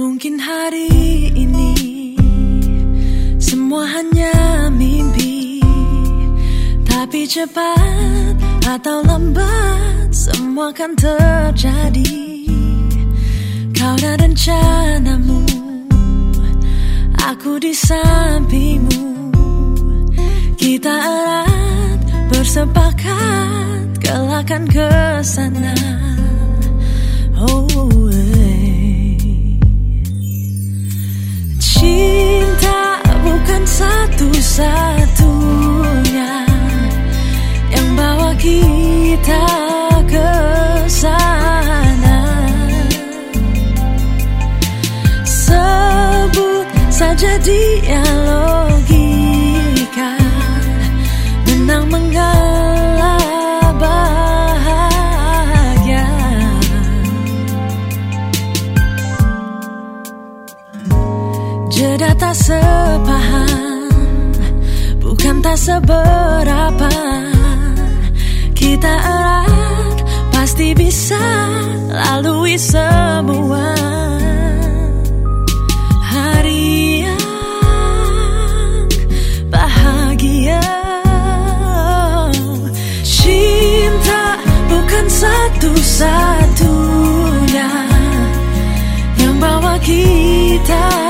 Mungkin hari ini semua hanya mimpi Tapi cepat atau lambat semua akan terjadi. Kau dan rencanamu Aku di sampingmu. Kita erat bersepakat Kelakkan ke sana satu-satunya Yang bawa kita ke sana. Sebut saja dia logika Menang mengalah bahagia. Jeda tak seberapa Kita erat Pasti bisa lalui semua. Hari yang bahagia. Cinta bukan satu-satunya Yang bawa kita